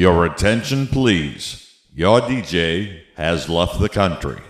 Your attention, please. Your DJ has left the country.